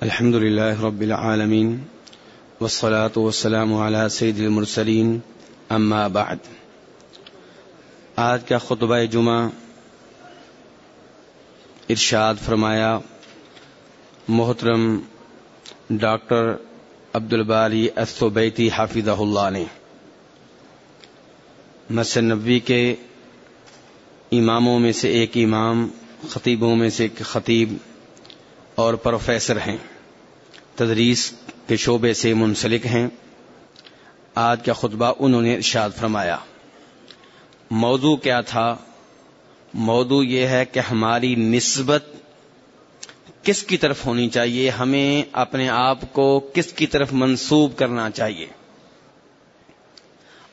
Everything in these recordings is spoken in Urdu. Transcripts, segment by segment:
الحمد لله رب العالمين والصلاة والسلام على سيد المرسلين، أما بعد. آج کا خطبہ جمعہ ارشاد فرمایا، محترم ڈاکٹر عبد الباری الثبیتی حافظہ اللہ نے۔ مسجد کے اماموں میں سے ایک امام، خطیبوں میں سے ایک خطیب اور پروفیسر ہیں۔ تدریس کے شعبے سے منسلک ہیں۔ آج کا خطبہ انہوں نے ارشاد فرمایا۔ موضوع کیا تھا؟ موضوع یہ ہے کہ ہماری نسبت کس کی طرف ہونی چاہیے، ہمیں اپنے آپ کو کس کی طرف منسوب کرنا چاہیے۔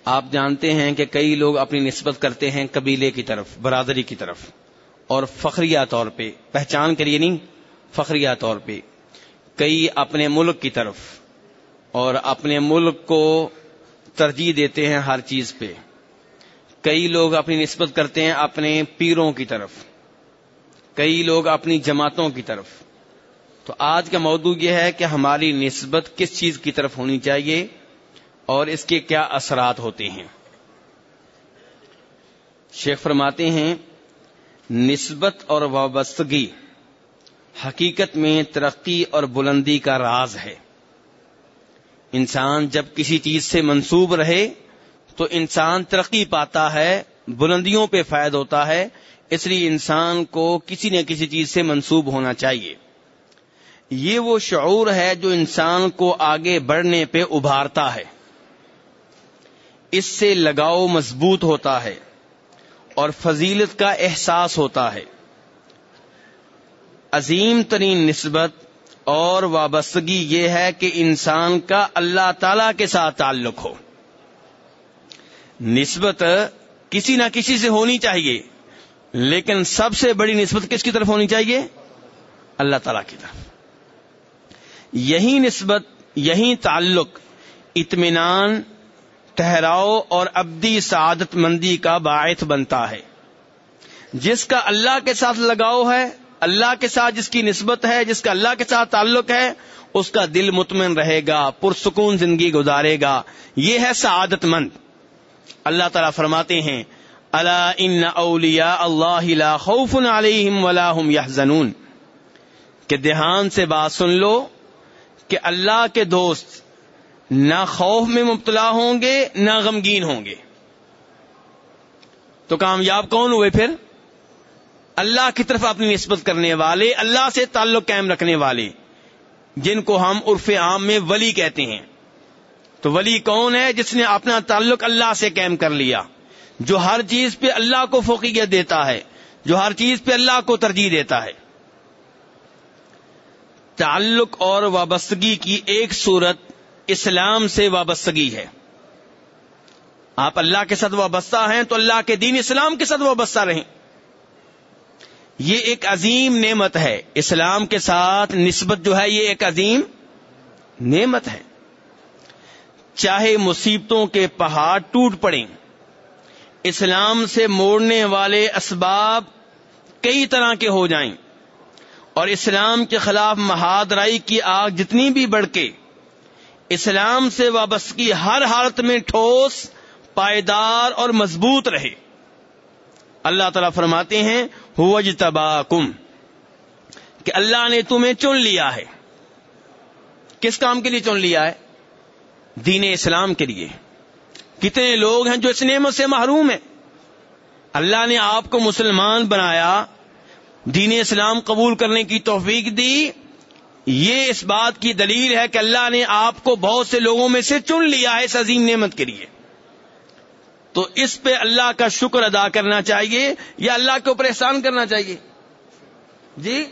آپ جانتے ہیں کہ کئی لوگ اپنی نسبت کرتے ہیں قبیلے کی طرف، برادری کی طرف، اور فخریہ طور پہ، پہچان کریے نہیں فخریہ طور پہ، کئی اپنے ملک کی طرف اور اپنے ملک کو ترجیح دیتے ہیں ہر چیز پہ۔ کئی لوگ اپنی نسبت کرتے ہیں اپنے پیروں کی طرف۔ کئی لوگ اپنی جماعتوں کی طرف۔ تو آج کا موضوع یہ ہے کہ ہماری نسبت کس چیز کی طرف ہونی چاہیے اور اس کے کیا اثرات ہوتے ہیں۔ شیخ فرماتے ہیں، نسبت اور وابستگی۔ حقیقت میں ترقی اور بلندی کا راز ہے۔ انسان جب کسی چیز سے منسوب رہے تو انسان ترقی پاتا ہے، بلندیوں پہ فائد ہوتا ہے، اس لیے انسان کو کسی نہ کسی چیز سے منسوب ہونا چاہیے۔ یہ وہ شعور ہے جو انسان کو آگے بڑھنے پہ ابھارتا ہے۔ اس سے لگاؤ مضبوط ہوتا ہے اور فضیلت کا احساس ہوتا ہے۔ عظیم ترین نسبت اور وابستگی یہ ہے کہ انسان کا اللہ تعالی کے ساتھ تعلق ہو۔ نسبت کسی نہ کسی سے ہونی چاہیے، لیکن سب سے بڑی نسبت کس کی طرف ہونی چاہیے؟ اللہ تعالی کی طرف۔ یہی نسبت، یہی تعلق، اطمینان ٹہراؤ اور ابدی سعادت مندی کا باعث بنتا ہے۔ جس کا اللہ کے ساتھ لگاؤ ہے اللہ کے ساتھ جس کی نسبت ہے، جس کا اللہ کے ساتھ تعلق ہے، اس کا دل مطمئن رہے گا، پرسکون زندگی گزارے گا۔ یہ ہے سعادت مند۔ اللہ تعالیٰ فرماتے ہیں اللہ ان اولیا اللہ خوف علیہم ولا هم يحزنون کہ دھیان سے بات سن لو کہ اللہ کے دوست نہ خوف میں مبتلا ہوں گے، نہ غمگین ہوں گے۔ تو کامیاب کون ہوئے پھر؟ اللہ کی طرف اپنی نسبت کرنے والے، اللہ سے تعلق قائم رکھنے والے، جن کو ہم عرف عام میں ولی کہتے ہیں۔ تو ولی کون ہے جس نے اپنا تعلق اللہ سے قائم کر لیا؟ جو ہر چیز پہ اللہ کو فوقیت دیتا ہے، جو ہر چیز پہ اللہ کو ترجیح دیتا ہے۔ تعلق اور وابستگی کی ایک صورت اسلام سے وابستگی ہے۔ آپ اللہ کے ساتھ وابستہ ہیں تو اللہ کے دین اسلام کے ساتھ وابستہ رہیں۔ یہ ایک عظیم نعمت ہے۔ اسلام کے ساتھ نسبت جو ہے یہ ایک عظیم نعمت ہے۔ چاہے مصیبتوں کے پہاڑ ٹوٹ پڑیں، اسلام سے موڑنے والے اسباب کئی طرح کے ہو جائیں۔ اور اسلام کے خلاف مہادرائی کی آگ جتنی بھی بڑھ کے اسلام سے وابستگی ہر حالت میں ٹھوس، پائیدار اور مضبوط رہے۔ اللہ تعالیٰ فرماتے ہیں ہوج کہ اللہ نے تمہیں چن لیا ہے۔ کس کام کے لیے چن لیا ہے؟ دین اسلام کے لیے۔ کتنے لوگ ہیں جو اس نعمت سے محروم ہیں۔ اللہ نے آپ کو مسلمان بنایا، دین اسلام قبول کرنے کی توفیق دی۔ یہ اس بات کی دلیل ہے کہ اللہ نے آپ کو بہت سے لوگوں میں سے چن لیا ہے اس عظیم نعمت کے لیے۔ تو اس پہ اللہ کا شکر ادا کرنا چاہیے یا اللہ کے اوپر احسان کرنا چاہیے؟ جی؟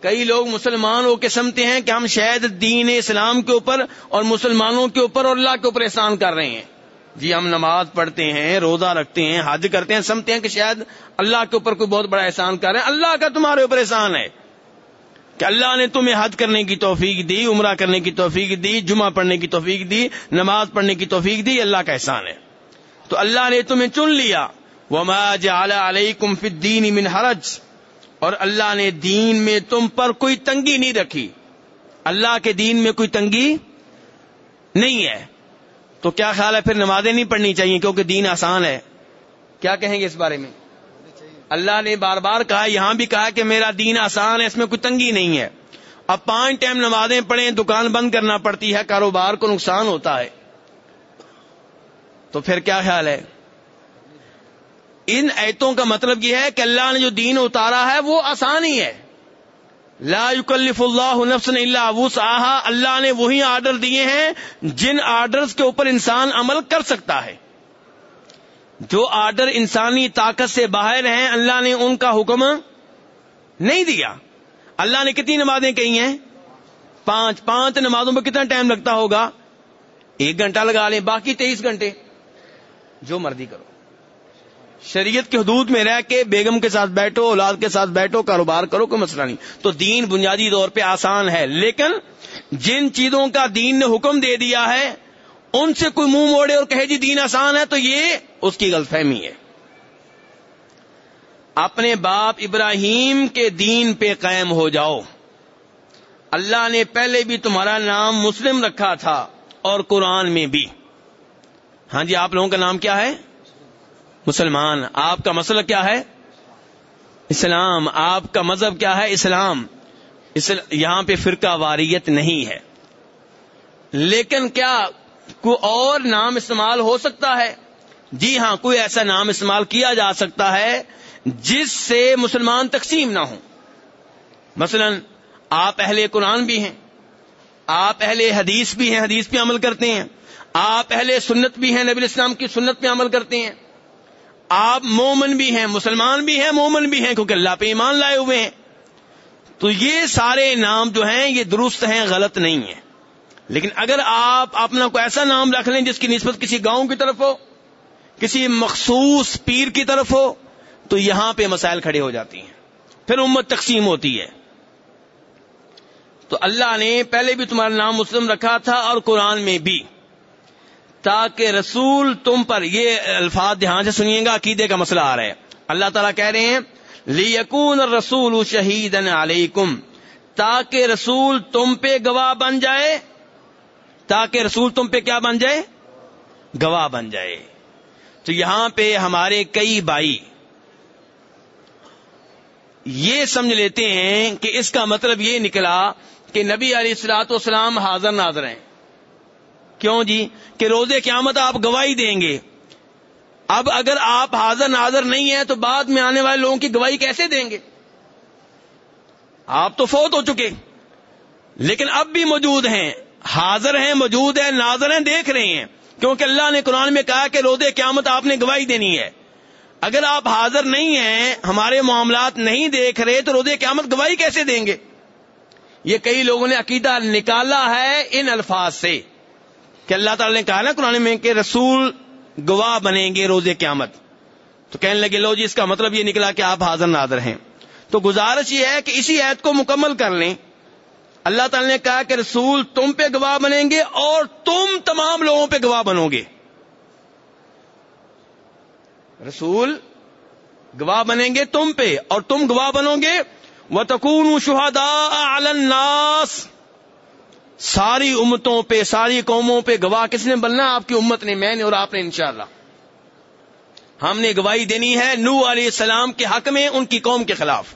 کئی لوگ مسلمان ہو کے سمتے ہیں کہ ہم شاید دین اسلام کے اوپر اور مسلمانوں کے اوپر اور اللہ کے اوپر احسان کر رہے ہیں۔ جی ہم نماز پڑھتے ہیں، روزہ رکھتے ہیں، حج کرتے ہیں سمتے ہیں کہ شاید اللہ کے اوپر کوئی بہت بڑا احسان کر رہے ہیں۔ اللہ کا تمہارے اوپر احسان ہے کہ اللہ نے تمہیں حج کرنے کی توفیق دی، عمرہ کرنے کی توفیق دی، جمعہ پڑھنے کی توفیق دی، نماز پڑھنے کی توفیق دی اللہ کا احسان ہے۔ تو اللہ نے تمہیں چن لیا۔ وما جعل علیکم فی الدین من حرج۔ اور اللہ نے دین میں تم پر کوئی تنگی نہیں رکھی۔ اللہ کے دین میں کوئی تنگی نہیں ہے۔ تو کیا خیال ہے پھر نمازیں نہیں پڑھنی چاہیے کیونکہ دین آسان ہے؟ کیا کہیں گے اس بارے میں؟ اللہ نے بار بار کہا، یہاں بھی کہا کہ میرا دین آسان ہے، اس میں کوئی تنگی نہیں ہے۔ اب پانچ ٹائم نمازیں پڑھیں، دکان بند کرنا پڑتی ہے، کاروبار کو نقصان ہوتا ہے۔ تو پھر کیا خیال ہے؟ ان ایتوں کا مطلب یہ ہے کہ اللہ نے جو دین اتارا ہے وہ آسان ہی ہے۔ لا یکلف اللہ نفس اللہ وسعها اللہ نے وہی آرڈر دیے ہیں جن آرڈرز کے اوپر انسان عمل کر سکتا ہے۔ جو آرڈر انسانی طاقت سے باہر ہیں، اللہ نے ان کا حکم نہیں دیا۔ اللہ نے کتنی نمازیں کہی ہیں؟ پانچ۔ پانچ نمازوں میں کتنا ٹائم لگتا ہوگا؟ ایک گھنٹہ لگا لیں، باقی تیئیس گھنٹے۔ جو مرضی کرو۔ شریعت کی حدود میں رہ کے بیگم کے ساتھ بیٹھو، اولاد کے ساتھ بیٹھو، کاروبار کرو، کوئی مسئلہ نہیں۔ تو دین بنیادی طور پہ آسان ہے، لیکن جن چیزوں کا دین نے حکم دے دیا ہے، ان سے کوئی منہ موڑے اور کہے جی دین آسان ہے، تو یہ اس کی غلط فہمی ہے۔ اپنے باپ ابراہیم کے دین پہ قائم ہو جاؤ۔ اللہ نے پہلے بھی تمہارا نام مسلم رکھا تھا اور قرآن میں بھی۔ ہاں جی آپ لوگوں کا نام کیا ہے؟ مسلمان. آپ کا مسئلہ کیا ہے؟ اسلام. آپ کا مذہب کیا ہے؟ اسلام. یہاں پہ فرقہ واریت نہیں ہے. لیکن کیا کوئی اور نام استعمال ہو سکتا ہے؟ جی ہاں کوئی ایسا نام استعمال کیا جا سکتا ہے جس سے مسلمان تقسیم نہ ہوں؟ مثلا، آپ اہل قرآن بھی ہیں، آپ اہل حدیث بھی ہیں، حدیث پہ عمل کرتے ہیں آپ اہل سنت بھی ہیں، نبی الاسلام کی سنت پہ عمل کرتے ہیں۔ آپ مومن بھی ہیں، مسلمان بھی ہیں، مومن بھی ہیں، کیونکہ اللہ پہ ایمان لائے ہوئے ہیں۔ تو یہ سارے نام جو ہیں، یہ درست ہیں، غلط نہیں ہیں۔ لیکن اگر آپ اپنا کوئی ایسا نام رکھ لیں جس کی نسبت کسی گاؤں کی طرف ہو، کسی مخصوص پیر کی طرف ہو، تو یہاں پہ مسائل کھڑے ہو جاتی ہیں۔ پھر امت تقسیم ہوتی ہے۔ تو اللہ نے پہلے بھی تمہارا نام مسلم رکھا تھا اور قرآن میں بھی۔ تاکہ رسول تم پر یہ الفاظ دھیان سے سنیے گا، عقیدے کا مسئلہ آ رہا ہے۔ اللہ تعالیٰ کہہ رہے ہیں لیکون رسول شہید علیکم تاکہ رسول تم پہ گواہ بن جائے۔ تاکہ رسول تم پہ کیا بن جائے؟ گواہ بن جائے۔ تو یہاں پہ ہمارے کئی بھائی یہ سمجھ لیتے ہیں کہ اس کا مطلب یہ نکلا کہ نبی علیہ السلاط والسلام حاضر ناظر ہیں۔ کیوں جی؟ کہ روز قیامت آپ گواہی دیں گے۔ اب اگر آپ حاضر ناظر نہیں ہیں تو بعد میں آنے والے لوگوں کی گواہی کیسے دیں گے؟ آپ تو فوت ہو چکے۔ لیکن اب بھی موجود ہیں۔ حاضر ہیں، موجود ہیں، ناظر ہیں، دیکھ رہے ہیں۔ کیونکہ اللہ نے قرآن میں کہا کہ روز قیامت آپ نے گواہی دینی ہے۔ اگر آپ حاضر نہیں ہیں، ہمارے معاملات نہیں دیکھ رہے، تو روز قیامت گواہی کیسے دیں گے؟ یہ کئی لوگوں نے عقیدہ نکالا ہے ان الفاظ سے۔ کہ اللہ تعالی نے کہا نا قرآن میں کہ رسول گواہ بنیں گے روز قیامت۔ تو کہنے لگے، لو جی اس کا مطلب یہ نکلا کہ آپ حاضر ناظر ہیں۔ تو گزارش یہ ہے کہ اسی عید کو مکمل کر لیں۔ اللہ تعالی نے کہا کہ رسول تم پہ گواہ بنیں گے اور تم تمام لوگوں پہ گواہ بنو گے۔ رسول گواہ بنیں گے تم پہ اور تم گواہ بنو گے۔ وہ تکون شہدا الناس ساری امتوں پہ، ساری قوموں پہ گواہ کس نے؟ بننا آپ کی امت نے، میں نے اور آپ نے انشاءاللہ۔ ہم نے گواہی دینی ہے نو علیہ السلام کے حق میں ان کی قوم کے خلاف۔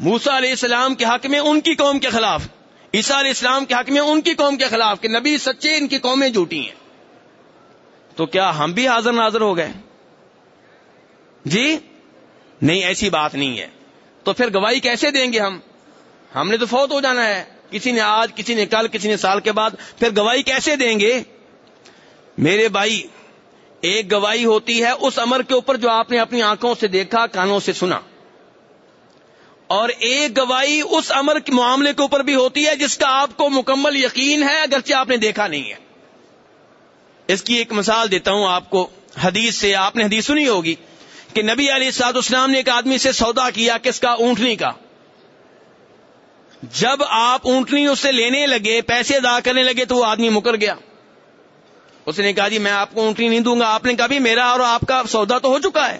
موسا علیہ السلام کے حق میں ان کی قوم کے خلاف۔ عیسیٰ علیہ السلام کے حق میں ان کی قوم کے خلاف کہ نبی سچے ان کی قومیں جھوٹی ہیں۔ تو کیا ہم بھی حاضر ناظر ہو گئے؟ جی؟ نہیں، ایسی بات نہیں ہے۔ تو پھر گواہی کیسے دیں گے ہم؟ ہم نے تو فوت ہو جانا ہے۔ کسی نے آج، کسی نے کل، کسی نے سال کے بعد، پھر گواہی کیسے دیں گے؟ میرے بھائی، ایک گواہی ہوتی ہے اس امر کے اوپر جو آپ نے اپنی آنکھوں سے دیکھا، کانوں سے سنا۔ اور ایک گواہی اس امر کے معاملے کے اوپر بھی ہوتی ہے جس کا آپ کو مکمل یقین ہے، اگرچہ آپ نے دیکھا نہیں ہے۔ اس کی ایک مثال دیتا ہوں آپ کو۔ حدیث سے آپ نے حدیث سنی ہوگی کہ نبی علی سعد اسلام نے ایک آدمی سے سودا کیا کس کا؟ اونٹنی کا۔ جب آپ اونٹنی اس سے لینے لگے، پیسے ادا کرنے لگے تو وہ آدمی مکر گیا۔ اس نے کہا جی میں آپ کو اونٹنی نہیں دوں گا۔ آپ نے کہا، بھی میرا اور آپ کا سودا تو ہو چکا ہے۔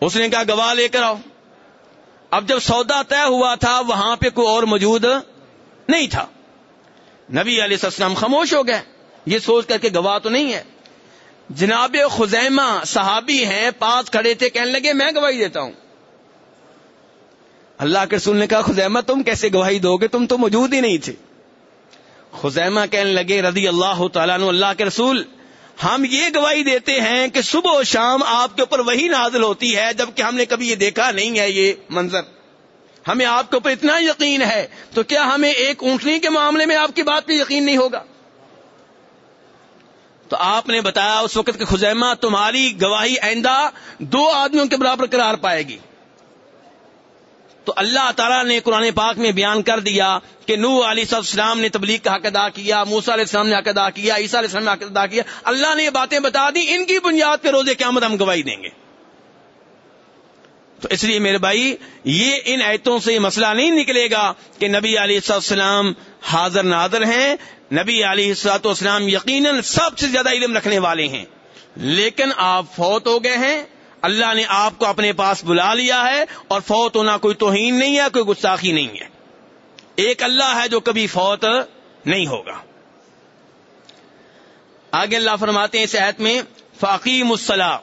اس نے کہا، گواہ لے کر آؤ۔ اب جب سودا طے ہوا تھا، وہاں پہ کوئی اور موجود نہیں تھا۔ نبی علیہ السلام خاموش ہو گئے۔ یہ سوچ کر کے گواہ تو نہیں ہے۔ جناب خزیمہ صحابی ہیں، پاس کھڑے تھے، کہنے لگے، میں گواہی دیتا ہوں۔ اللہ کے رسول نے کہا، خزیمہ، تم کیسے گواہی دو گے؟ تم تو موجود ہی نہیں تھے. خزیمہ کہنے لگے، رضی اللہ تعالیٰ اللہ کے رسول، ہم یہ گواہی دیتے ہیں کہ صبح و شام آپ کے اوپر وہی نازل ہوتی ہے جبکہ ہم نے کبھی یہ دیکھا نہیں ہے یہ منظر۔ ہمیں آپ کے اوپر اتنا یقین ہے، تو کیا ہمیں ایک اونٹنی کے معاملے میں آپ کی بات پہ یقین نہیں ہوگا؟ تو آپ نے بتایا اس وقت کہ خزیمہ تمہاری گواہی آئندہ دو آدمیوں کے برابر قرار پائے گی۔ تو اللہ تعالیٰ نے قرآن پاک میں بیان کر دیا کہ نو علی صاحب السلام نے تبلیغ کا حق ادا کیا موسا علیہ السلام نے حق ادا کیا، عیسیٰ علیہ السلام نے حق ادا کیا۔ اللہ نے یہ باتیں بتا دی، ان کی بنیاد پہ روزے قیامت ہم گواہی دیں گے۔ تو اس لیے میرے بھائی، یہ ان ایتوں سے یہ مسئلہ نہیں نکلے گا کہ نبی علی السلام حاضر نادر ہیں، نبی علی السلاط والسلام یقیناً سب سے زیادہ علم رکھنے والے ہیں۔ لیکن آپ فوت ہو گئے ہیں اللہ نے آپ کو اپنے پاس بلا لیا ہے اور فوت ہونا کوئی توہین نہیں ہے، کوئی گستاخی نہیں ہے۔ ایک اللہ ہے جو کبھی فوت نہیں ہوگا۔ آگے اللہ فرماتے ہیں اس عہد میں فاقی مسلح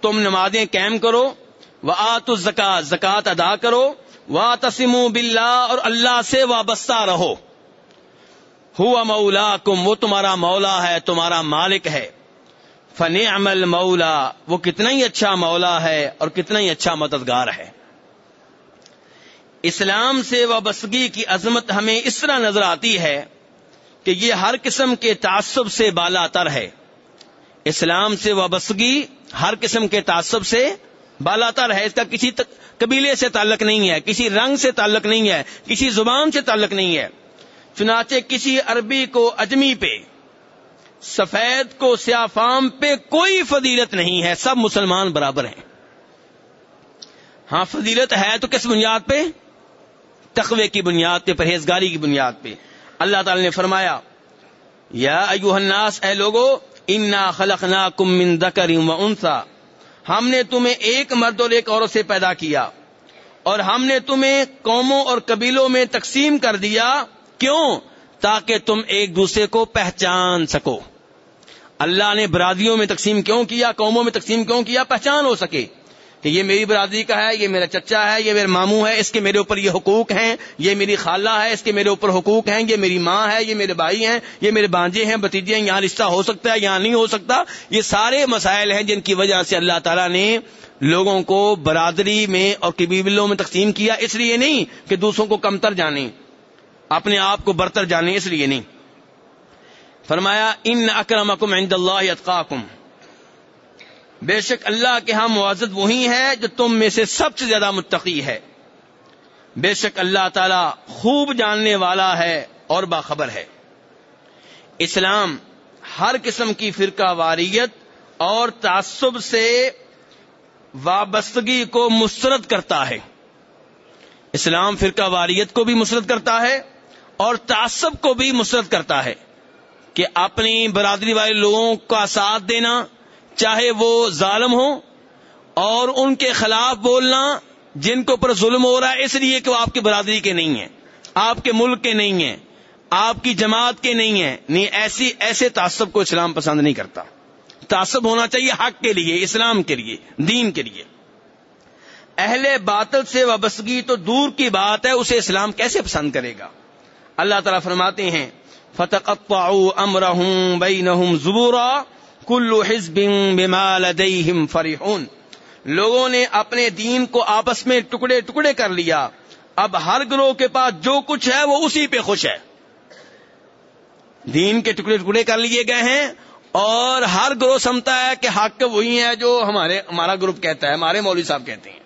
تم نمازیں قائم کرو و آت الزکات زکات ادا کرو وا تسم بلّہ اور اللہ سے وابستہ رہو۔ ہوا مولا کم وہ تمہارا مولا ہے، تمہارا مالک ہے۔ فن عمل مولا وہ کتنا ہی اچھا مولا ہے اور کتنا ہی اچھا مددگار ہے۔ اسلام سے وابستگی کی عظمت ہمیں اس طرح نظر آتی ہے کہ یہ ہر قسم کے تعصب سے بالا تر ہے۔ اسلام سے وابستگی ہر قسم کے تعصب سے بالا تر ہے۔ اس کا کسی قبیلے سے تعلق نہیں ہے، کسی رنگ سے تعلق نہیں ہے، کسی زبان سے تعلق نہیں ہے۔ چنانچہ کسی عربی کو اجمی پہ سفید کو سیافام پہ کوئی فضیلت نہیں ہے، سب مسلمان برابر ہیں۔ ہاں فضیلت ہے تو کس بنیاد پہ؟ تقوی کی بنیاد پہ، پرہیزگاری کی بنیاد پہ۔ اللہ تعالی نے فرمایا، یا ایوہ الناس، اے لوگو، انا خلقناکم من ذکر و انثى ہم نے تمہیں ایک مرد اور ایک عورت سے پیدا کیا۔ اور ہم نے تمہیں قوموں اور قبیلوں میں تقسیم کر دیا۔ کیوں؟ تاکہ تم ایک دوسرے کو پہچان سکو۔ اللہ نے برادریوں میں تقسیم کیوں کیا؟ قوموں میں تقسیم کیوں کیا؟ پہچان ہو سکے کہ یہ میری برادری کا ہے، یہ میرا چچا ہے، یہ میرا ماموں ہے اس کے میرے اوپر یہ حقوق ہیں، یہ میری خالہ ہے، اس کے میرے اوپر حقوق ہیں، یہ میری ماں ہے، یہ میرے بھائی ہیں، یہ میرے بانجے ہیں بتیجے ہیں، یہاں رشتہ ہو سکتا ہے، یہاں نہیں ہو سکتا۔ یہ سارے مسائل ہیں جن کی وجہ سے اللہ تعالیٰ نے لوگوں کو برادری میں اور قبیلوں میں تقسیم کیا، اس لیے نہیں کہ دوسروں کو کمتر جانے اپنے آپ کو برتر جانے اس لیے نہیں۔ فرمایا، ان اکرمکم عند اللہ اتقاکم بے شک اللہ کے ہاں معذد وہی ہے جو تم میں سے سب سے زیادہ متقی ہے۔ بے شک اللہ تعالی خوب جاننے والا ہے اور باخبر ہے۔ اسلام ہر قسم کی فرقہ واریت اور تعصب سے وابستگی کو مسترد کرتا ہے۔ اسلام فرقہ واریت کو بھی مسرت کرتا ہے۔ اور تعصب کو بھی مسرت کرتا ہے کہ اپنی برادری والے لوگوں کا ساتھ دینا، چاہے وہ ظالم ہو اور ان کے خلاف بولنا جن کے اوپر ظلم ہو رہا ہے، اس لیے کہ وہ آپ کی برادری کے نہیں ہیں، آپ کے ملک کے نہیں ہیں، آپ کی جماعت کے نہیں ہیں۔ نہیں، ایسی، ایسے تعصب کو اسلام پسند نہیں کرتا۔ تعصب ہونا چاہیے حق کے لیے، اسلام کے لیے، دین کے لیے۔ اہل باطل سے وابستگی تو دور کی بات ہے، اسے اسلام کیسے پسند کرے گا؟ اللہ تعالیٰ فرماتے ہیں، فتقطعوا امرهم بينهم زبورا كل حزب بما لديهم فرحون۔ لوگوں نے اپنے دین کو آپس میں ٹکڑے ٹکڑے کر لیا۔ اب ہر گروہ کے پاس جو کچھ ہے وہ اسی پہ خوش ہے۔ دین کے ٹکڑے ٹکڑے کر لیے گئے ہیں اور ہر گروہ سمتا ہے کہ حق وہی ہے جو ہمارے ہمارا گروپ کہتا ہے، ہمارے مولوی صاحب کہتے ہیں۔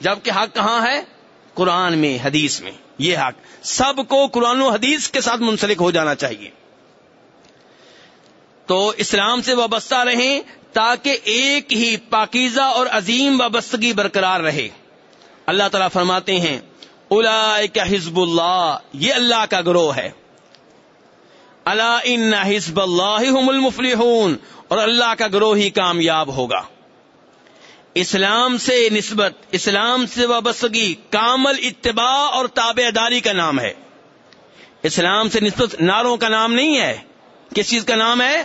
جبکہ حق کہاں ہے؟ قرآن میں، حدیث میں، یہ حق۔ سب کو قرآن و حدیث کے ساتھ منسلک ہو جانا چاہیے۔ تو اسلام سے وابستہ رہیں تاکہ ایک ہی پاکیزہ اور عظیم وابستگی برقرار رہے۔ اللہ تعالیٰ فرماتے ہیں الا حزب اللہ، یہ اللہ کا گروہ ہے۔ اللہ ان اللہ المفلحون، اور اللہ کا گروہ ہی کامیاب ہوگا۔ اسلام سے نسبت، اسلام سے وابستگی، کامل اتباع اور تابع داری کا نام ہے۔ اسلام سے نسبت ناروں کا نام نہیں ہے۔ کس چیز کا نام ہے؟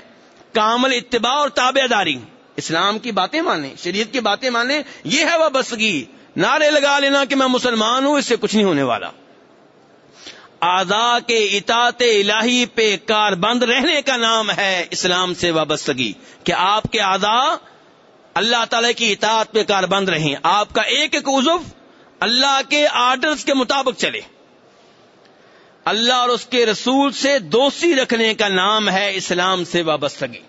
کامل اتباع اور تابع داری۔ اسلام کی باتیں مانیں، شریعت کی باتیں مانیں، یہ ہے وابستگی۔ نعرے لگا لینا کہ میں مسلمان ہوں، اس سے کچھ نہیں ہونے والا۔ آزا کے اطاعت الہی پہ کار بند رہنے کا نام ہے اسلام سے وابستگی۔ کہ آپ کے آزا اللہ تعالی کی اطاعت پہ کار بند رہیں۔ آپ کا ایک ایک عزف اللہ کے آرڈرز کے مطابق چلے۔ اللہ اور اس کے رسول سے دوستی رکھنے کا نام ہے اسلام سے وابستگی۔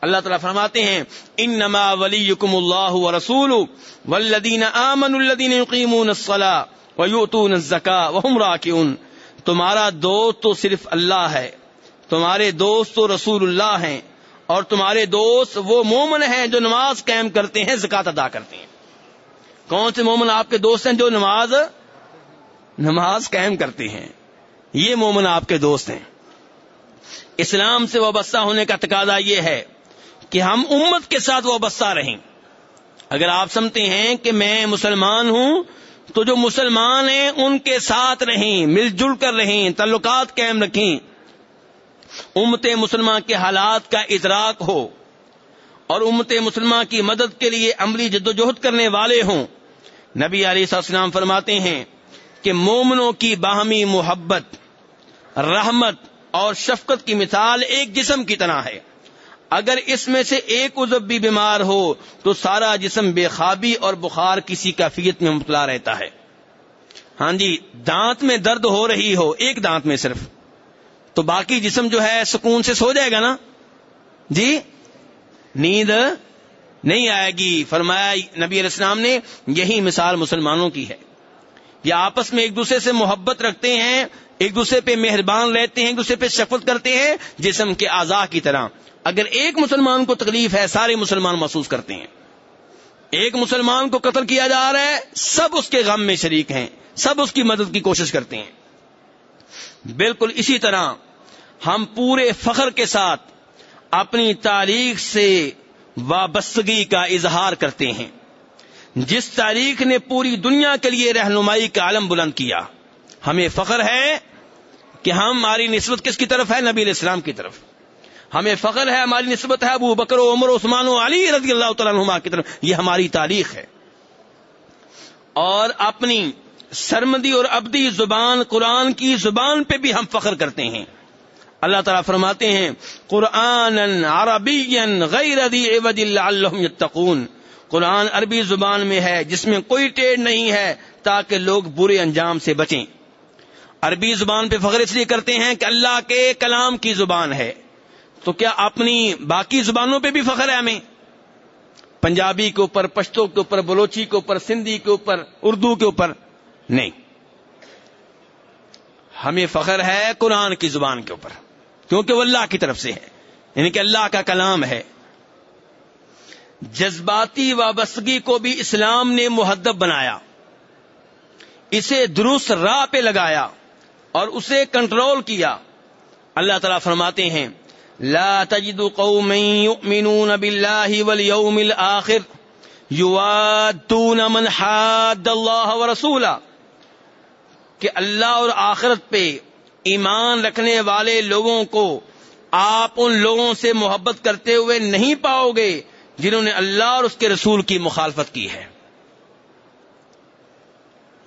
اللہ تعالیٰ فرماتے ہیں ان نما ولی یکم اللہ و رسول ولدین امن الدین یقین زکا وحم راکن تمہارا دوست تو صرف اللہ ہے، تمہارے دوست تو رسول اللہ ہیں۔ اور تمہارے دوست وہ مومن ہیں جو نماز قائم کرتے ہیں زکات ادا کرتے ہیں۔ کون سے مومن آپ کے دوست ہیں جو نماز نماز قائم کرتے ہیں؟ یہ مومن آپ کے دوست ہیں۔ اسلام سے وابستہ ہونے کا تقاضا یہ ہے کہ ہم امت کے ساتھ وابستہ رہیں۔ اگر آپ سمجھتے ہیں کہ میں مسلمان ہوں، تو جو مسلمان ہیں، ان کے ساتھ رہیں، مل جل کر رہیں، تعلقات قائم رکھیں۔ امت مسلمان کے حالات کا ادراک ہو اور امت مسلمان کی مدد کے لیے عملی جدوجہد کرنے والے ہوں۔ نبی علی السلام فرماتے ہیں کہ مومنوں کی باہمی محبت، رحمت اور شفقت کی مثال ایک جسم کی طرح ہے۔ اگر اس میں سے ایک عزب بھی بیمار ہو تو سارا جسم بے خوابی اور بخار کسی کیفیت میں مبتلا رہتا ہے۔ ہاں جی دانت میں درد ہو رہی ہو، ایک دانت میں صرف۔ تو باقی جسم جو ہے سکون سے سو جائے گا نا؟ جی؟ نیند نہیں آئے گی۔ فرمایا، نبی علیہ السلام نے یہی مثال مسلمانوں کی ہے۔ یہ آپس میں ایک دوسرے سے محبت رکھتے ہیں، ایک دوسرے پہ مہربان رہتے ہیں، ایک دوسرے پہ شفت کرتے ہیں، جسم کے اعضاء کی طرح۔ اگر ایک مسلمان کو تکلیف ہے، سارے مسلمان محسوس کرتے ہیں۔ ایک مسلمان کو قتل کیا جا رہا ہے، سب اس کے غم میں شریک ہیں، سب اس کی مدد کی کوشش کرتے ہیں۔ بالکل اسی طرح ہم پورے فخر کے ساتھ اپنی تاریخ سے وابستگی کا اظہار کرتے ہیں۔ جس تاریخ نے پوری دنیا کے لیے رہنمائی کا عالم بلند کیا، ہمیں فخر ہے کہ ہم ہماری نسبت کس کی طرف ہے؟ نبی علیہ السلام کی طرف۔ ہمیں فخر ہے ہماری نسبت ہے ابو بکر و عمر عثمان و علی رضی اللہ تعالیٰ عنہ کی طرف۔ یہ ہماری تاریخ ہے۔ اور اپنی سرمدی اور ابدی زبان قرآن کی زبان پہ بھی ہم فخر کرتے ہیں۔ اللہ تعالیٰ فرماتے ہیں قرآن عربی غیر یتقون۔ قرآن عربی زبان میں ہے، جس میں کوئی ٹیڑھ نہیں ہے، تاکہ لوگ برے انجام سے بچیں۔ عربی زبان پہ فخر اس لیے کرتے ہیں کہ اللہ کے کلام کی زبان ہے۔ تو کیا اپنی باقی زبانوں پہ بھی فخر ہے ہمیں؟ پنجابی کے اوپر، پشتو کے اوپر، بلوچی کے اوپر، سندھی کے اوپر، اردو کے اوپر نہیں۔ ہمیں فخر ہے قرآن کی زبان کے اوپر۔ کیونکہ وہ اللہ کی طرف سے ہے۔ یعنی کہ اللہ کا کلام ہے۔ جذباتی وابستگی کو بھی اسلام نے محدب بنایا۔ اسے درست راہ پہ لگایا اور اسے کنٹرول کیا۔ اللہ تعالیٰ فرماتے ہیں، لا تجد قوم يؤمنون بالله واليوم الآخر يوادون من حاد الله ورسوله کہ اللہ اور آخرت پہ ایمان رکھنے والے لوگوں کو آپ ان لوگوں سے محبت کرتے ہوئے نہیں پاؤ گے جنہوں نے اللہ اور اس کے رسول کی مخالفت کی ہے۔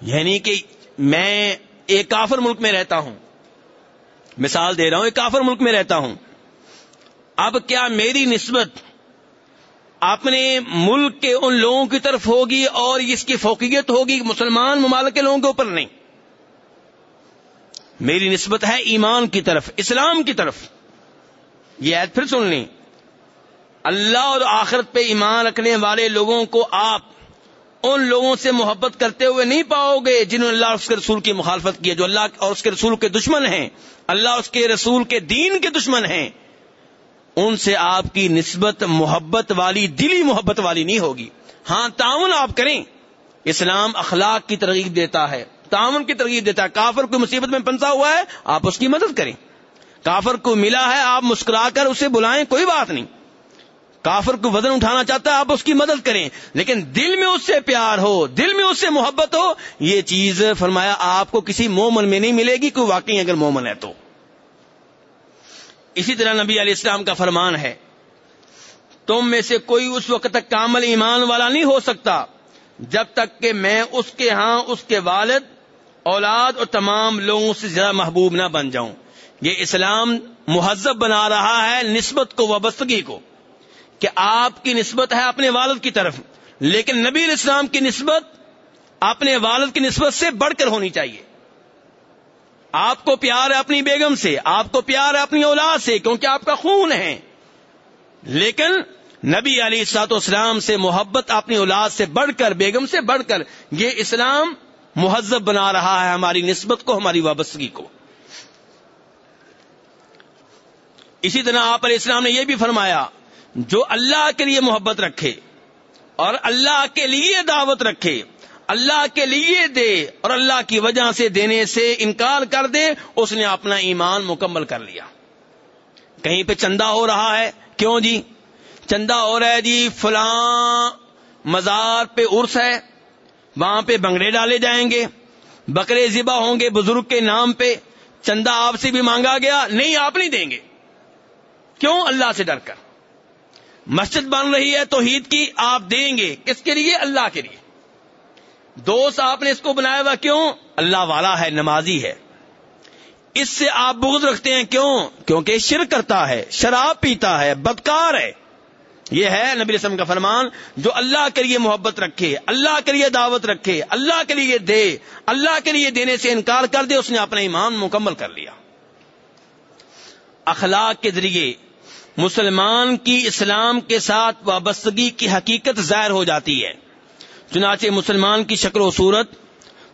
یعنی کہ میں ایک کافر ملک میں رہتا ہوں۔ مثال دے رہا ہوں، ایک کافر ملک میں رہتا ہوں۔ اب کیا میری نسبت اپنے ملک کے ان لوگوں کی طرف ہوگی اور اس کی فوقیت ہوگی، مسلمان ممالک کے لوگوں کے اوپر؟ نہیں۔ میری نسبت ہے ایمان کی طرف، اسلام کی طرف۔ یہ عید پھر سن لیں۔ اللہ اور آخرت پہ ایمان رکھنے والے لوگوں کو آپ ان لوگوں سے محبت کرتے ہوئے نہیں پاؤ گے جنہوں نے اللہ اور اس کے رسول کی مخالفت کی ہے، جو اللہ اور اس کے رسول کے دشمن ہیں۔ اللہ اور اس کے رسول کے دین کے دشمن ہیں۔ ان سے آپ کی نسبت محبت والی، دلی محبت والی نہیں ہوگی۔ ہاں تعاون آپ کریں۔ اسلام اخلاق کی ترغیب دیتا ہے۔ تعاون کی ترغیب دیتا ہے۔ کافر کوئی مصیبت میں پنسا ہوا ہے، آپ اس کی مدد کریں۔ کافر کو ملا ہے، آپ مسکرا کر اسے بلائیں، کوئی بات نہیں۔ کافر کو وزن اٹھانا چاہتا ہے، آپ اس کی مدد کریں۔ لیکن دل میں اس سے پیار ہو، دل میں اس سے محبت ہو، یہ چیز فرمایا، آپ کو کسی مومن میں نہیں ملے گی، کوئی واقعی اگر مومن ہے تو۔ اسی طرح نبی علیہ السلام کا فرمان ہے، تم میں سے کوئی اس وقت تک کامل ایمان والا نہیں ہو سکتا، جب تک کہ میں اس کے ہاں اس کے والد اولاد اور تمام لوگوں سے زیادہ محبوب نہ بن جاؤں۔ یہ اسلام مہذب بنا رہا ہے نسبت کو، وابستگی کو۔ کہ آپ کی نسبت ہے اپنے والد کی طرف، لیکن نبی الاسلام کی نسبت اپنے والد کی نسبت سے بڑھ کر ہونی چاہیے۔ آپ کو پیار ہے اپنی بیگم سے، آپ کو پیار ہے اپنی اولاد سے، کیونکہ آپ کا خون ہے۔ لیکن نبی علی سات اسلام سے محبت اپنی اولاد سے بڑھ کر، بیگم سے بڑھ کر، یہ اسلام مہذب بنا رہا ہے ہماری نسبت کو، ہماری وابستگی کو۔ اسی طرح آپ علیہ السلام نے یہ بھی فرمایا، جو اللہ کے لیے محبت رکھے اور اللہ کے لیے دعوت رکھے، اللہ کے لیے دے اور اللہ کی وجہ سے دینے سے انکار کر دے، اس نے اپنا ایمان مکمل کر لیا۔ کہیں پہ چندہ ہو رہا ہے؟ کیوں جی؟ چندہ ہو رہا ہے جی فلاں مزار پہ عرس ہے۔ وہاں پہ بنگڑے ڈالے جائیں گے، بکرے ذبح ہوں گے بزرگ کے نام پہ، چندہ آپ سے بھی مانگا گیا، نہیں آپ نہیں دیں گے۔ کیوں؟ اللہ سے ڈر کر۔ مسجد بن رہی ہے توحید کی، آپ دیں گے کس کے لیے؟ اللہ کے لیے۔ دوست آپ نے اس کو بنایا ہوا کیوں؟ اللہ والا ہے، نمازی ہے۔ اس سے آپ بغض رکھتے ہیں کیوں؟ کیونکہ شرک کرتا ہے، شراب پیتا ہے، بدکار ہے۔ یہ ہے نبی رسم کا فرمان، جو اللہ کے لیے محبت رکھے، اللہ کے لیے دعوت رکھے، اللہ کے لیے دے، اللہ کے لیے دینے سے انکار کر دے، اس نے اپنا ایمان مکمل کر لیا۔ اخلاق کے ذریعے مسلمان کی اسلام کے ساتھ وابستگی کی حقیقت ظاہر ہو جاتی ہے۔ چنانچہ مسلمان کی شکل و صورت،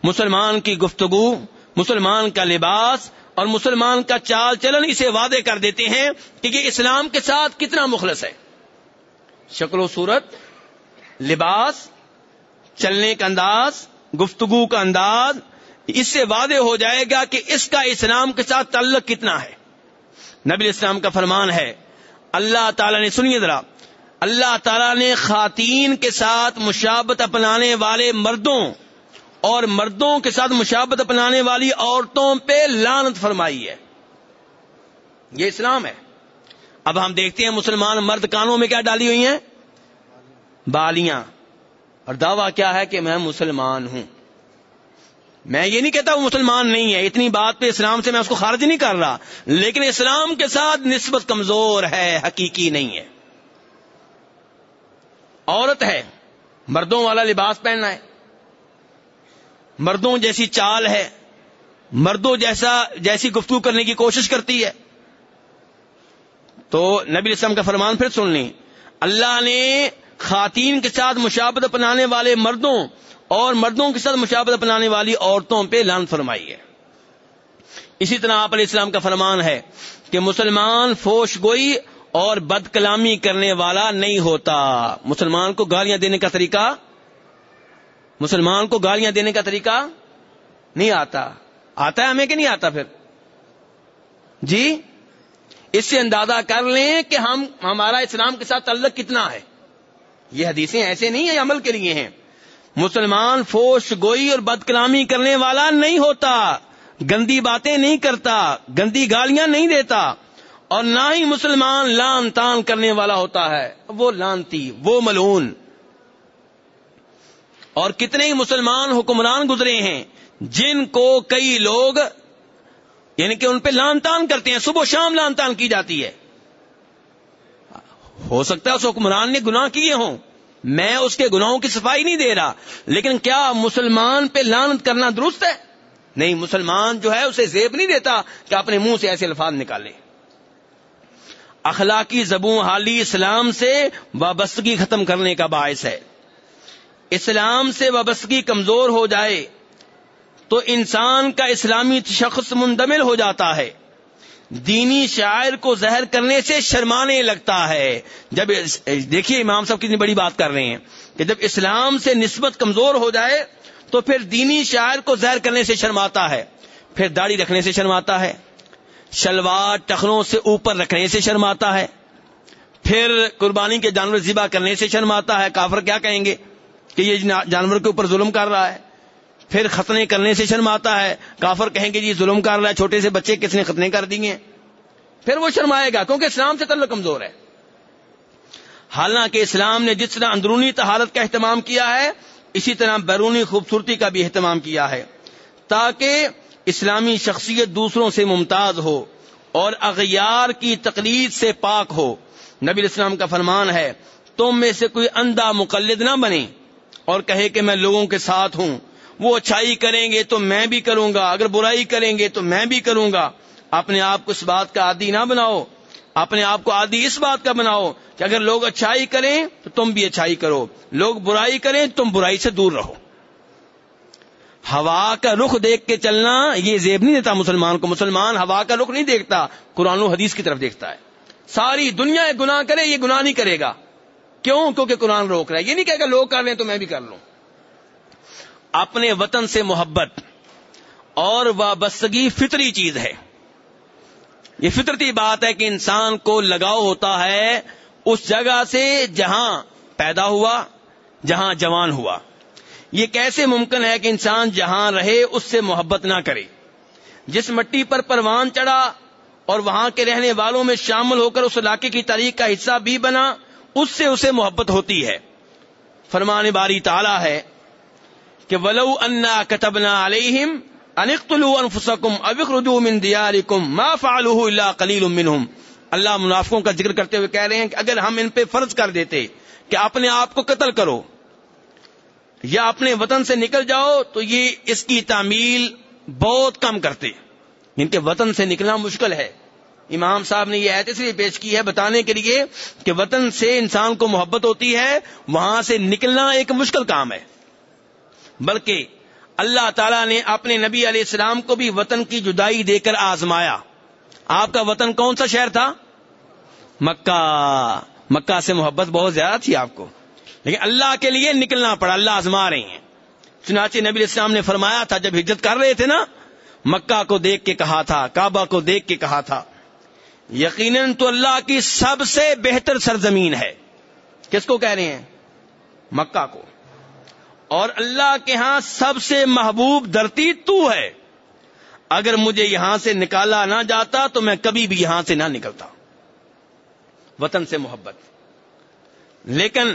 مسلمان کی گفتگو، مسلمان کا لباس اور مسلمان کا چال چلن اسے وعدے کر دیتے ہیں کہ یہ اسلام کے ساتھ کتنا مخلص ہے۔ شکل و صورت، لباس، چلنے کا انداز، گفتگو کا انداز، اس سے وعدے ہو جائے گا کہ اس کا اسلام کے ساتھ تعلق کتنا ہے۔ نبی اسلام کا فرمان ہے، اللہ تعالی نے، سنیے ذرا، اللہ تعالیٰ نے خواتین کے ساتھ مشابت اپنانے والے مردوں اور مردوں کے ساتھ مشابت اپنانے والی عورتوں پہ لانت فرمائی ہے۔ یہ اسلام ہے۔ اب ہم دیکھتے ہیں مسلمان مرد کانوں میں کیا ڈالی ہوئی ہیں؟ بالیاں۔ اور دعویٰ کیا ہے کہ میں مسلمان ہوں۔ میں یہ نہیں کہتا وہ مسلمان نہیں ہے، اتنی بات پہ اسلام سے میں اس کو خارج نہیں کر رہا۔ لیکن اسلام کے ساتھ نسبت کمزور ہے، حقیقی نہیں ہے۔ عورت ہے، مردوں والا لباس پہننا ہے۔ مردوں جیسی چال ہے، مردوں جیسا، جیسی گفتگو کرنے کی کوشش کرتی ہے۔ تو نبی اسلام کا فرمان پھر سن لیں۔ اللہ نے خواتین کے ساتھ مشابت اپنانے والے مردوں اور مردوں کے ساتھ مشابت اپنانے والی عورتوں پہ لان فرمائی ہے۔ اسی طرح آپ علیہ السلام کا فرمان ہے کہ مسلمان فوش گوئی اور بد کلامی کرنے والا نہیں ہوتا۔ مسلمان کو گالیاں دینے کا طریقہ؟ مسلمان کو گالیاں دینے کا طریقہ نہیں آتا۔ آتا ہے ہمیں کہ نہیں آتا پھر؟ جی؟ اس سے اندازہ کر لیں کہ ہم ہمارا اسلام کے ساتھ تعلق کتنا ہے۔ یہ حدیثیں ایسے نہیں ہیں عمل کے لیے ہیں۔ مسلمان فوش گوئی اور بد کلامی کرنے والا نہیں ہوتا، گندی باتیں نہیں کرتا، گندی گالیاں نہیں دیتا اور نہ ہی مسلمان لان تان کرنے والا ہوتا ہے۔ وہ لانتی، وہ ملون۔ اور کتنے ہی مسلمان حکمران گزرے ہیں، جن کو کئی لوگ یعنی کہ ان پہ لان تان کرتے ہیں، صبح شام لان تان کی جاتی ہے۔ ہو سکتا ہے اس حکمران نے گناہ کیے ہوں۔ میں اس کے گناہوں کی صفائی نہیں دے رہا، لیکن کیا مسلمان پہ لانت کرنا درست ہے؟ نہیں، مسلمان جو ہے اسے زیب نہیں دیتا کہ اپنے منہ سے ایسے الفاظ نکالے۔ اخلاقی زبوں حالی اسلام سے وابستگی ختم کرنے کا باعث ہے۔ اسلام سے وابستگی کمزور ہو جائے۔ تو انسان کا اسلامی شخص مندمل ہو جاتا ہے۔ دینی شاعر کو زہر کرنے سے شرمانے لگتا ہے۔ جب دیکھیے امام صاحب کتنی بڑی بات کر رہے ہیں کہ جب اسلام سے نسبت کمزور ہو جائے تو پھر دینی شاعر کو زہر کرنے سے شرماتا ہے۔ پھر داڑھی رکھنے سے شرماتا ہے۔ شلوار ٹخنوں سے اوپر رکھنے سے شرماتا ہے۔ پھر قربانی کے جانور ذبح کرنے سے شرم آتا ہے۔ کافر کیا کہیں گے کہ یہ جانور کے اوپر ظلم کر رہا ہے۔ پھر ختنے کرنے سے شرم آتا ہے۔ کافر کہیں گے جی ظلم کر رہا ہے، چھوٹے سے بچے کس نے ختنے کر دیے؟ پھر وہ شرمائے گا کیونکہ اسلام سے تعلق کمزور ہے۔ حالانکہ اسلام نے جس طرح اندرونی تہارت کا اہتمام کیا ہے، اسی طرح بیرونی خوبصورتی کا بھی اہتمام کیا ہے۔ تاکہ اسلامی شخصیت دوسروں سے ممتاز ہو اور اغیار کی تقلید سے پاک ہو۔ نبی اسلام کا فرمان ہے، تم میں سے کوئی اندھا مقلد نہ بنے اور کہے کہ میں لوگوں کے ساتھ ہوں۔ وہ اچھائی کریں گے تو میں بھی کروں گا، اگر برائی کریں گے تو میں بھی کروں گا۔ اپنے آپ کو اس بات کا عادی نہ بناؤ، اپنے آپ کو عادی اس بات کا بناؤ کہ اگر لوگ اچھائی کریں تو تم بھی اچھائی کرو، لوگ برائی کریں تم برائی سے دور رہو۔ ہوا کا رخ دیکھ کے چلنا، یہ زیب نہیں دیتا مسلمان کو، مسلمان ہوا کا رخ نہیں دیکھتا، قرآن و حدیث کی طرف دیکھتا ہے۔ ساری دنیا گناہ کرے، یہ گناہ نہیں کرے گا۔ کیوں؟ کیونکہ قرآن روک رہا ہے۔ یہ نہیں کہے گا لوگ کر رہے ہیں تو میں بھی کر لوں۔ اپنے وطن سے محبت اور وابستگی فطری چیز ہے۔ یہ فطرتی بات ہے کہ انسان کو لگاؤ ہوتا ہے اس جگہ سے جہاں پیدا ہوا، جہاں جوان ہوا۔ یہ کیسے ممکن ہے کہ انسان جہاں رہے اس سے محبت نہ کرے؟ جس مٹی پر پروان چڑھا اور وہاں کے رہنے والوں میں شامل ہو کر اس علاقے کی تاریخ کا حصہ بھی بنا، اس سے اسے محبت ہوتی ہے۔ فرمان باری تعالی ہے کہ ولو انا کتبنا علیہم انقتلوا انفسکم او اخرجوا من دیارکم ما فعلوه الا قلیل منهم اللہ منافقوں کا ذکر کرتے ہوئے کہہ رہے ہیں کہ اگر ہم ان پہ فرض کر دیتے کہ اپنے آپ کو قتل کرو یا اپنے وطن سے نکل جاؤ تو یہ اس کی تعمیل بہت کم کرتے۔ ان کے وطن سے نکلنا مشکل ہے۔ امام صاحب نے یہ ایت اس لیے پیش کی ہے بتانے کے لیے کہ وطن سے انسان کو محبت ہوتی ہے، وہاں سے نکلنا ایک مشکل کام ہے۔ بلکہ اللہ تعالیٰ نے اپنے نبی علیہ السلام کو بھی وطن کی جدائی دے کر آزمایا۔ آپ کا وطن کون سا شہر تھا؟ مکہ۔ مکہ سے محبت بہت زیادہ تھی آپ کو۔ لیکن اللہ کے لیے نکلنا پڑا، اللہ آزما رہے ہیں۔ چنانچہ نبی اسلام نے فرمایا تھا، جب ہجرت کر رہے تھے نا، مکہ کو دیکھ کے کہا تھا، کعبہ کو دیکھ کے کہا تھا، یقیناً تو اللہ کی سب سے بہتر سرزمین ہے۔ کس کو کہہ رہے ہیں؟ مکہ کو۔ اور اللہ کے ہاں سب سے محبوب دھرتی تو ہے۔ اگر مجھے یہاں سے نکالا نہ جاتا تو میں کبھی بھی یہاں سے نہ نکلتا۔ وطن سے محبت۔ لیکن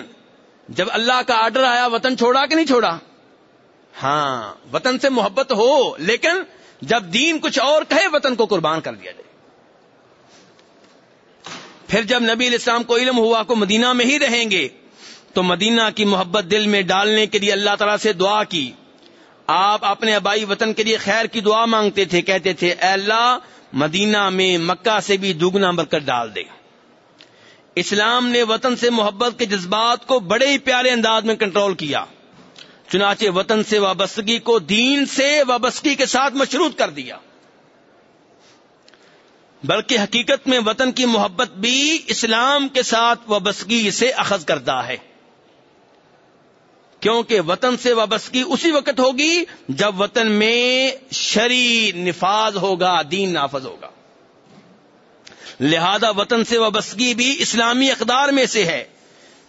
جب اللہ کا آرڈر آیا، وطن چھوڑا کہ نہیں چھوڑا؟ ہاں وطن سے محبت ہو، لیکن جب دین کچھ اور کہے، وطن کو قربان کر دیا جائے۔ پھر جب نبی الاسلام کو علم ہوا، کو مدینہ میں ہی رہیں گے تو مدینہ کی محبت دل میں ڈالنے کے لیے اللہ تعالیٰ سے دعا کی۔ آپ اپنے آبائی وطن کے لیے خیر کی دعا مانگتے تھے، کہتے تھے، اے اللہ، مدینہ میں مکہ سے بھی دگنا برکت ڈال دے۔ اسلام نے وطن سے محبت کے جذبات کو بڑے ہی پیارے انداز میں کنٹرول کیا۔ چنانچہ وطن سے وابستگی کو دین سے وابستگی کے ساتھ مشروط کر دیا۔ بلکہ حقیقت میں وطن کی محبت بھی اسلام کے ساتھ وابستگی سے اخذ کرتا ہے۔ کیونکہ وطن سے وابستگی اسی وقت ہوگی جب وطن میں شری نفاذ ہوگا، دین نافذ ہوگا۔ لہذا وطن سے وابستگی بھی اسلامی اقدار میں سے ہے،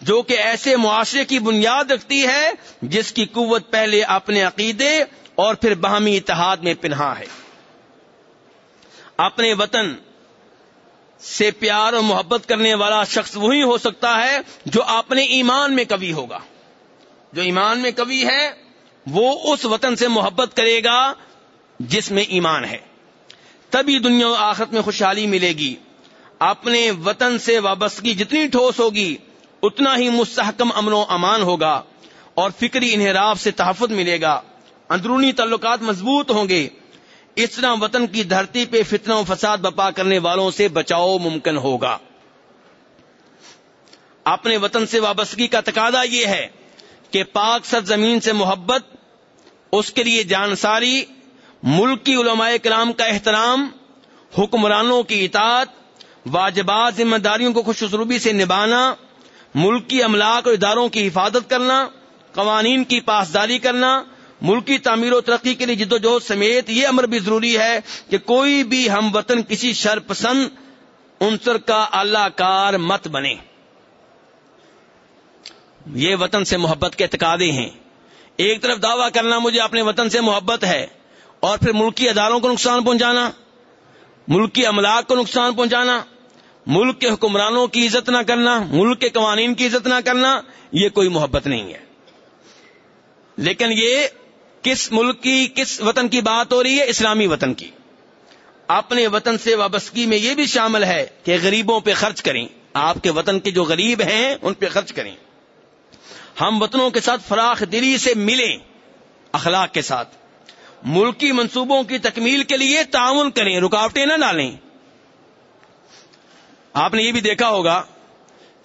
جو کہ ایسے معاشرے کی بنیاد رکھتی ہے جس کی قوت پہلے اپنے عقیدے اور پھر باہمی اتحاد میں پنہا ہے۔ اپنے وطن سے پیار اور محبت کرنے والا شخص وہی ہو سکتا ہے جو اپنے ایمان میں کبھی ہوگا۔ جو ایمان میں کبھی ہے، وہ اس وطن سے محبت کرے گا جس میں ایمان ہے۔ تبھی دنیا و آخرت میں خوشحالی ملے گی۔ اپنے وطن سے وابستگی جتنی ٹھوس ہوگی، اتنا ہی مستحکم امن و امان ہوگا اور فکری انحراف سے تحفظ ملے گا۔ اندرونی تعلقات مضبوط ہوں گے۔ اس طرح وطن کی دھرتی پہ فتنہ و فساد بپا کرنے والوں سے بچاؤ ممکن ہوگا۔ اپنے وطن سے وابستگی کا تقاضا یہ ہے کہ پاک سر زمین سے محبت، اس کے لیے جانساری ملک کی علماء کرام کا احترام، حکمرانوں کی اطاعت، واجبات، ذمہ داریوں کو خوش اسروبی سے نبھانا ملک کی املاک اور اداروں کی حفاظت کرنا، قوانین کی پاسداری کرنا، ملکی تعمیر و ترقی کے لیے جد و جہد سمیت یہ امر بھی ضروری ہے کہ کوئی بھی ہم وطن کسی شر پسند عنصر کا اعلی کار مت بنے۔ یہ وطن سے محبت کے اعتقادے ہیں۔ ایک طرف دعویٰ کرنا مجھے اپنے وطن سے محبت ہے اور پھر ملکی اداروں کو نقصان پہنچانا، ملکی املاک کو نقصان پہنچانا، ملک کے حکمرانوں کی عزت نہ کرنا، ملک کے قوانین کی عزت نہ کرنا، یہ کوئی محبت نہیں ہے۔ لیکن یہ کس ملک کی، کس وطن کی بات ہو رہی ہے؟ اسلامی وطن کی۔ اپنے وطن سے وابستگی میں یہ بھی شامل ہے کہ غریبوں پہ خرچ کریں۔ آپ کے وطن کے جو غریب ہیں، ان پہ خرچ کریں۔ ہم وطنوں کے ساتھ فراخ دلی سے ملیں اخلاق کے ساتھ۔ ملکی منصوبوں کی تکمیل کے لیے تعاون کریں، رکاوٹیں نہ ڈالیں۔ آپ نے یہ بھی دیکھا ہوگا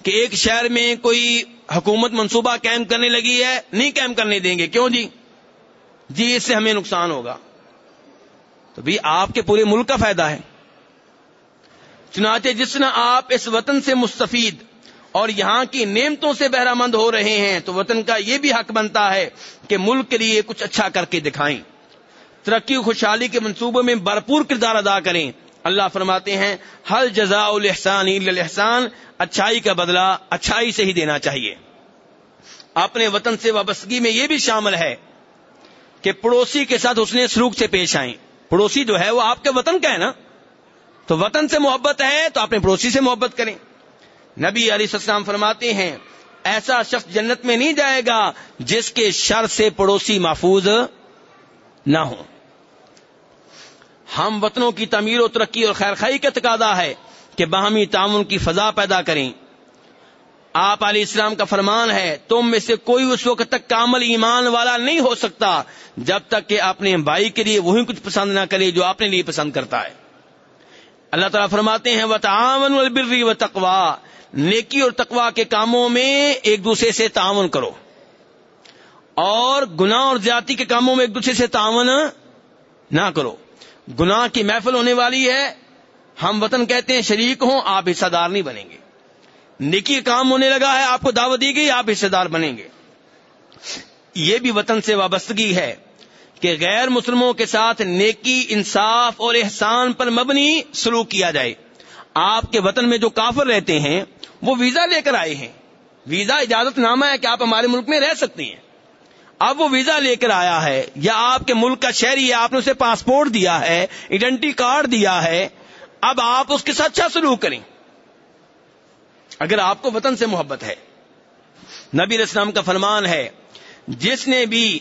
کہ ایک شہر میں کوئی حکومت منصوبہ قائم کرنے لگی ہے، نہیں قائم کرنے دیں گے۔ کیوں جی؟ جی اس سے ہمیں نقصان ہوگا۔ تو بھی آپ کے پورے ملک کا فائدہ ہے۔ چنانچہ جس طرح آپ اس وطن سے مستفید اور یہاں کی نعمتوں سے بہرہ مند ہو رہے ہیں، تو وطن کا یہ بھی حق بنتا ہے کہ ملک کے لیے کچھ اچھا کر کے دکھائیں۔ ترقی و خوشحالی کے منصوبوں میں بھرپور کردار ادا کریں۔ اللہ فرماتے ہیں ہر جزا الحسان الحسان اچھائی کا بدلہ اچھائی سے ہی دینا چاہیے۔ اپنے وطن سے وابستگی میں یہ بھی شامل ہے کہ پڑوسی کے ساتھ اس نے سلوک سے پیش آئیں۔ پڑوسی جو ہے وہ آپ کے وطن کا ہے نا؟ تو وطن سے محبت ہے تو اپنے پڑوسی سے محبت کریں۔ نبی علی السلام فرماتے ہیں، ایسا شخص جنت میں نہیں جائے گا جس کے شر سے پڑوسی محفوظ نہ ہو ہم وطنوں کی تعمیر و ترقی اور خیر خائی کا تقاضا ہے کہ باہمی تعاون کی فضا پیدا کریں۔ آپ علیہ السلام کا فرمان ہے، تم میں سے کوئی اس وقت تک کامل ایمان والا نہیں ہو سکتا جب تک کہ اپنے بھائی کے لیے وہی کچھ پسند نہ کرے جو اپنے لیے پسند کرتا ہے۔ اللہ تعالیٰ فرماتے ہیں وہ تعاون البری و تقوا نیکی اور تقوا کے کاموں میں ایک دوسرے سے تعاون کرو۔ اور گناہ اور زیادتی کے کاموں میں ایک دوسرے سے تعاون نہ کرو۔ گناہ کی محفل ہونے والی ہے۔ ہم وطن کہتے ہیں، شریک ہوں، آپ حصہ دار نہیں بنیں گے۔ نیکی کام ہونے لگا ہے، آپ کو دعوت دی گئی، آپ حصے دار بنیں گے۔ یہ بھی وطن سے وابستگی ہے کہ غیر مسلموں کے ساتھ نیکی، انصاف اور احسان پر مبنی سلوک کیا جائے۔ آپ کے وطن میں جو کافر رہتے ہیں وہ ویزا لے کر آئے ہیں۔ ویزا اجازت نامہ ہے کہ آپ ہمارے ملک میں رہ سکتی ہیں۔ اب وہ ویزا لے کر آیا ہے یا آپ کے ملک کا شہری ہے، آپ نے اسے پاسپورٹ دیا ہے آئیڈینٹی کارڈ دیا ہے، اب آپ اس کے ساتھ اچھا سلوک کریں؟ اگر آپ کو وطن سے محبت ہے، نبی اسلام کا فرمان ہے، جس نے بھی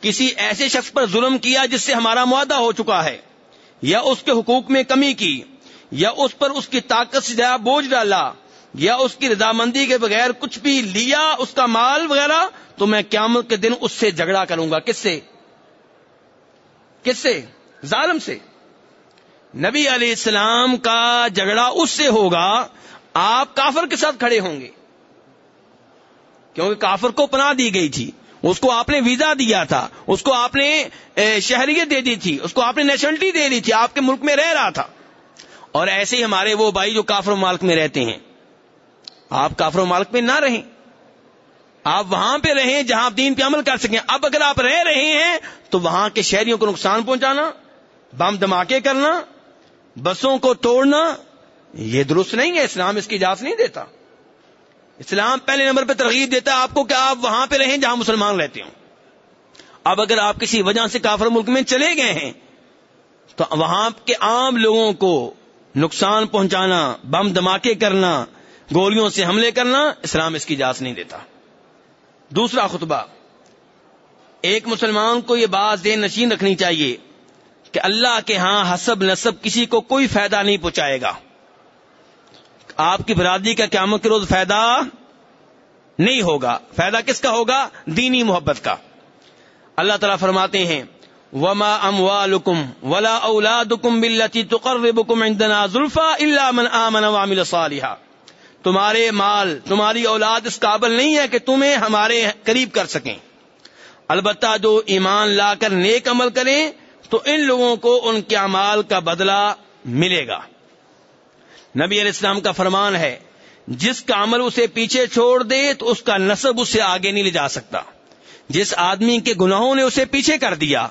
کسی ایسے شخص پر ظلم کیا جس سے ہمارا معاہدہ ہو چکا ہے، یا اس کے حقوق میں کمی کی، یا اس پر اس کی طاقت سے زیادہ بوجھ ڈالا یا اس کی رضامندی کے بغیر کچھ بھی لیا اس کا مال وغیرہ، تو میں قیامت کے دن اس سے جھگڑا کروں گا۔ کس سے؟ کس سے؟ ظالم سے۔ نبی علیہ السلام کا جھگڑا اس سے ہوگا، آپ کافر کے ساتھ کھڑے ہوں گے۔ کیونکہ کافر کو پناہ دی گئی تھی۔ اس کو آپ نے ویزا دیا تھا۔ اس کو آپ نے شہریت دے دی تھی۔ اس کو آپ نے نیشنلٹی دے دی تھی۔ آپ کے ملک میں رہ رہا تھا۔ اور ایسے ہی ہمارے وہ بھائی جو کافر مالک میں رہتے ہیں۔ آپ کافر مالک میں نہ رہیں۔ آپ وہاں پہ رہیں جہاں آپ دین پہ عمل کر سکیں۔ اب اگر آپ رہ رہے ہیں تو وہاں کے شہریوں کو نقصان پہنچانا، بم دھماکے کرنا، بسوں کو توڑنا، یہ درست نہیں ہے۔ اسلام اس کی اجازت نہیں دیتا۔ اسلام پہلے نمبر پہ ترغیب دیتا ہے آپ کو کہ آپ وہاں پہ رہیں جہاں مسلمان رہتے ہوں۔ اب اگر آپ کسی وجہ سے کافر ملک میں چلے گئے ہیں، تو وہاں کے عام لوگوں کو نقصان پہنچانا، بم دھماکے کرنا گولیوں سے حملے کرنا اسلام اس کی اجازت نہیں دیتا۔ دوسرا خطبہ، ایک مسلمان کو یہ بات دین نشین رکھنی چاہیے کہ اللہ کے ہاں حسب نصب کسی کو کوئی فائدہ نہیں پہنچائے گا۔ آپ کی برادری کا قیامت کے روز فائدہ نہیں ہوگا۔ فائدہ کس کا ہوگا؟ دینی محبت کا۔ اللہ تعالیٰ فرماتے ہیں، وما اموالکم ولا اولادکم باللتی تقربکم عندنا زلفا الا من آمن وعمل صالحا۔ تمہارے مال، تمہاری اولاد اس قابل نہیں ہے کہ تمہیں ہمارے قریب کر سکیں۔ البتہ جو ایمان لا کر نیک عمل کریں، تو ان لوگوں کو ان کے امال کا بدلہ ملے گا۔ نبی علیہ السلام کا فرمان ہے، جس کا عمل اسے پیچھے چھوڑ دے، تو اس کا نصب اسے آگے نہیں لے جا سکتا۔ جس آدمی کے گناہوں نے اسے پیچھے کر دیا،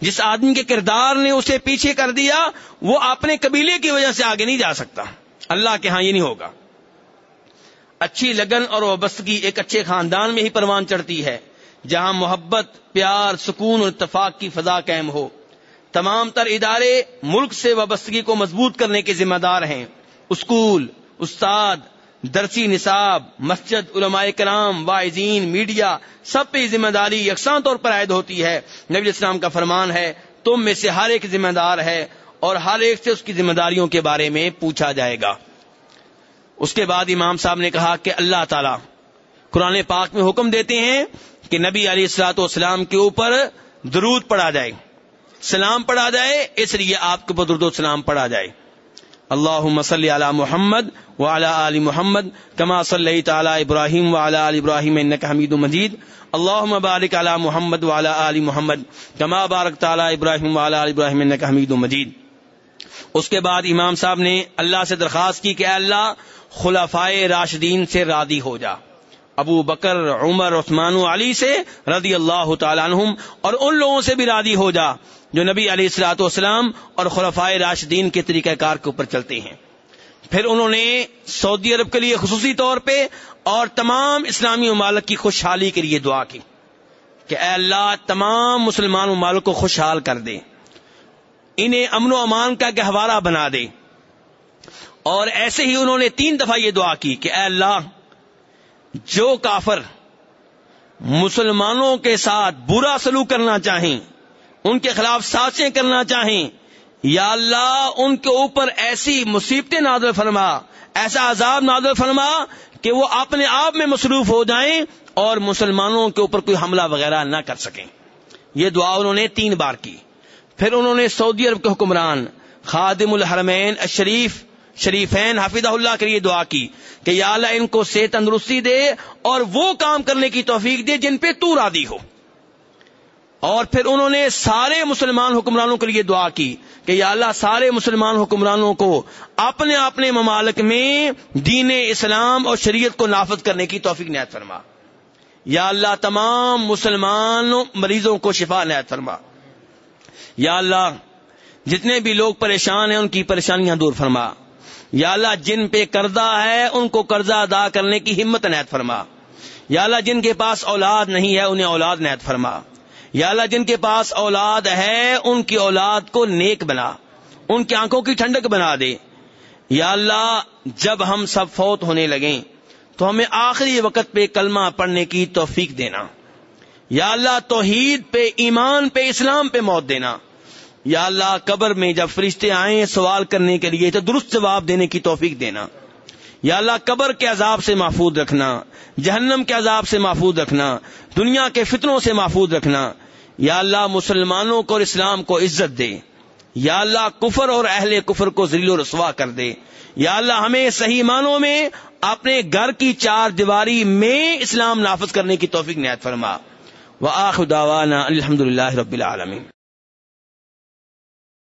جس آدمی کے کردار نے اسے پیچھے کر دیا، وہ اپنے قبیلے کی وجہ سے آگے نہیں جا سکتا۔ اللہ کے ہاں یہ نہیں ہوگا۔ اچھی لگن اور وابستگی ایک اچھے خاندان میں ہی پروان چڑھتی ہے۔ جہاں محبت، پیار، سکون اور اتفاق کی فضا قائم ہو۔ تمام تر ادارے ملک سے وابستگی کو مضبوط کرنے کے ذمہ دار ہیں۔ اسکول، استاد، درسی نصاب، مسجد، علماء کرام، واعظین، میڈیا، سب پہ ذمہ داری یکساں طور پر عائد ہوتی ہے۔ نبی اسلام کا فرمان ہے، تم میں سے ہر ایک ذمہ دار ہے اور ہر ایک سے اس کی ذمہ داریوں کے بارے میں پوچھا جائے گا۔ اس کے بعد امام صاحب نے کہا کہ اللہ تعالی قرآن پاک میں حکم دیتے ہیں کہ نبی علی السلاط والسلام کے اوپر درود پڑھا جائے، سلام پڑھا جائے، اس لیے آپ کے اوپر درود و سلام پڑھا جائے۔ اللہ مسلی علی محمد وعلى آل محمد كما صليت على ابراہیم وعلى آل ابراہیم انك حمید مجید۔ اللهم بارك على محمد وعلى آل محمد كما باركت على ابراہیم وعلى آل ابراہیم انك حمید مجید۔ اس کے بعد امام صاحب نے اللہ سے درخواست کی کہ اللہ خلفائے راشدین سے رادی ہو جا۔ ابو بکر، عمر، عثمان علی سے رضی اللہ تعالیٰ عنہم اور ان لوگوں سے بھی رادی ہو جا جو نبی علیہ السلاۃ والسلام اور خلفائے راشدین کے طریقہ کار کے اوپر چلتے ہیں۔ پھر انہوں نے سعودی عرب کے لیے خصوصی طور پہ اور تمام اسلامی ممالک کی خوشحالی کے لیے دعا کی کہ اے اللہ تمام مسلمان ممالک کو خوشحال کر دے۔ انہیں امن و امان کا گہوارہ بنا دے۔ اور ایسے ہی انہوں نے تین دفعہ یہ دعا کی کہ اے اللہ، جو کافر مسلمانوں کے ساتھ برا سلوک کرنا چاہیں، ان کے خلاف سازیں کرنا چاہیں، یا اللہ ان کے اوپر ایسی مصیبتیں نادر فرما، ایسا عذاب نادر فرما کہ وہ اپنے آپ میں مصروف ہو جائیں اور مسلمانوں کے اوپر کوئی حملہ وغیرہ نہ کر سکیں۔ یہ دعا انہوں نے تین بار کی۔ پھر انہوں نے سعودی عرب کے حکمران خادم الحرمین الشریف شریفین حافظ اللہ کے لیے دعا کی کہ یا اللہ ان کو صحت تندرستی دے اور وہ کام کرنے کی توفیق دے جن پہ تو رادی ہو۔ اور پھر انہوں نے سارے مسلمان حکمرانوں کے لیے دعا کی کہ یا اللہ سارے مسلمان حکمرانوں کو اپنے اپنے ممالک میں دین اسلام اور شریعت کو نافذ کرنے کی توفیق نیت فرما۔ یا اللہ تمام مسلمان مریضوں کو شفا نیت فرما۔ یا اللہ جتنے بھی لوگ پریشان ہیں ان کی پریشانیاں دور فرما۔ یا اللہ جن پہ قرضہ ہے، ان کو قرضہ ادا کرنے کی ہمت نیت فرما۔ یا اللہ جن کے پاس اولاد نہیں ہے، انہیں اولاد نیت فرما۔ یا اللہ جن کے پاس اولاد ہے، ان کی اولاد کو نیک بنا، ان کی آنکھوں کی ٹھنڈک بنا دے۔ یا اللہ جب ہم سب فوت ہونے لگیں، تو ہمیں آخری وقت پہ کلمہ پڑھنے کی توفیق دینا۔ یا اللہ توحید پہ، ایمان پہ، اسلام پہ موت دینا۔ یا اللہ قبر میں جب فرشتے آئیں سوال کرنے کے لیے تو درست جواب دینے کی توفیق دینا۔ یا اللہ قبر کے عذاب سے محفوظ رکھنا، جہنم کے عذاب سے محفوظ رکھنا، دنیا کے فتنوں سے محفوظ رکھنا۔ یا اللہ مسلمانوں کو اور اسلام کو عزت دے۔ یا اللہ کفر اور اہل کفر کو ذلیل و رسوا کر دے۔ یا اللہ ہمیں صحیح معنوں میں اپنے گھر کی چار دیواری میں اسلام نافذ کرنے کی توفیق نہایت فرما۔ وہ آخ داوانا الحمد رب العالمین۔